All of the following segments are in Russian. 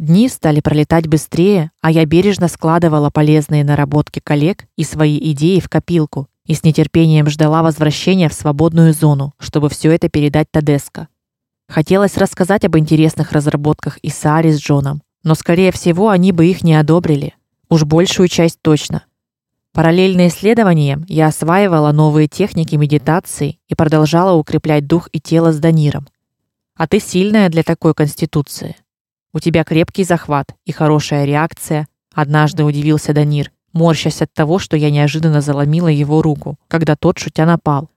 Дни стали пролетать быстрее, а я бережно складывала полезные наработки коллег и свои идеи в копилку и с нетерпением ждала возвращения в свободную зону, чтобы все это передать Тадеско. Хотелось рассказать об интересных разработках и Саре с Джоном, но скорее всего, они бы их не одобрили. Уж большую часть точно. Параллельно исследованиям я осваивала новые техники медитации и продолжала укреплять дух и тело с Даниром. А ты сильная для такой конституции. У тебя крепкий захват и хорошая реакция, однажды удивился Данир, морщась от того, что я неожиданно заломила его руку, когда тот шутя напал.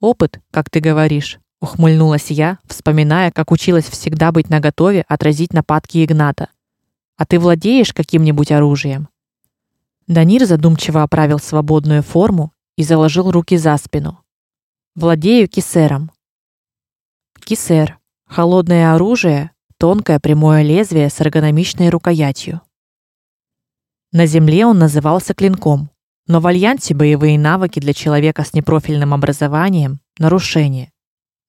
Опыт, как ты говоришь, ухмыльнулась я, вспоминая, как училась всегда быть наготове отразить нападки Игната. А ты владеешь каким-нибудь оружием? Данир задумчиво оправил свободную форму и заложил руки за спину. Владею кисером. Кисер холодное оружие, тонкое прямое лезвие с эргономичной рукоятью. На земле он назывался клинком, но в альянсе боевые навыки для человека с непрофильным образованием нарушение.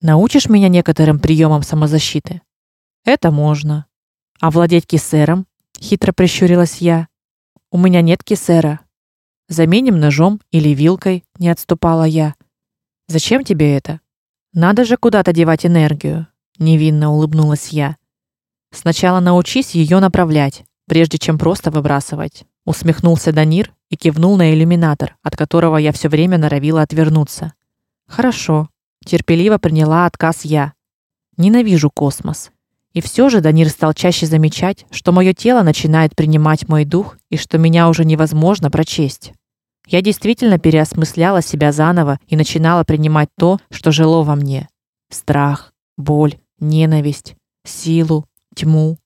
Научишь меня некоторым приемам самозащиты? Это можно. А владеть кисером? хитро прищурилась я. У меня нет кисера. Заменим ножом или вилкой, не отступала я. Зачем тебе это? Надо же куда-то девать энергию, невинно улыбнулась я. Сначала научись ее направлять, прежде чем просто выбрасывать, усмехнулся Данир и кивнул на иллюминатор, от которого я все время норовила отвернуться. Хорошо, терпеливо приняла отказ я. Ненавижу космос. И все же Данир стал чаще замечать, что мое тело начинает принимать мой дух и что меня уже невозможно прочесть. Я действительно переосмысляла себя заново и начинала принимать то, что жило во мне: страх, боль, ненависть, силу, тьму.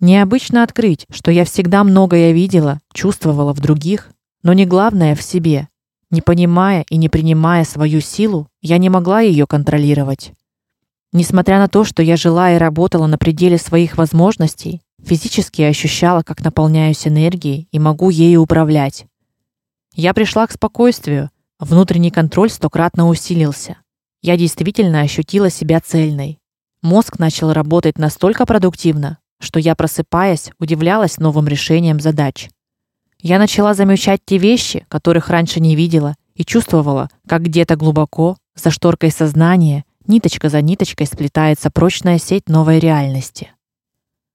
Необычно открыть, что я всегда многое видела, чувствовала в других, но не главное в себе. Не понимая и не принимая свою силу, я не могла ее контролировать. Несмотря на то, что я жила и работала на пределе своих возможностей, физически ощущала, как наполняюсь энергией и могу ею управлять. Я пришла к спокойствию, внутренний контроль стократно усилился. Я действительно ощутила себя цельной. Мозг начал работать настолько продуктивно, что я, просыпаясь, удивлялась новым решениям задач. Я начала замечать те вещи, которых раньше не видела, и чувствовала, как где-то глубоко, за шторкой сознания, ниточка за ниточкой сплетается прочная сеть новой реальности.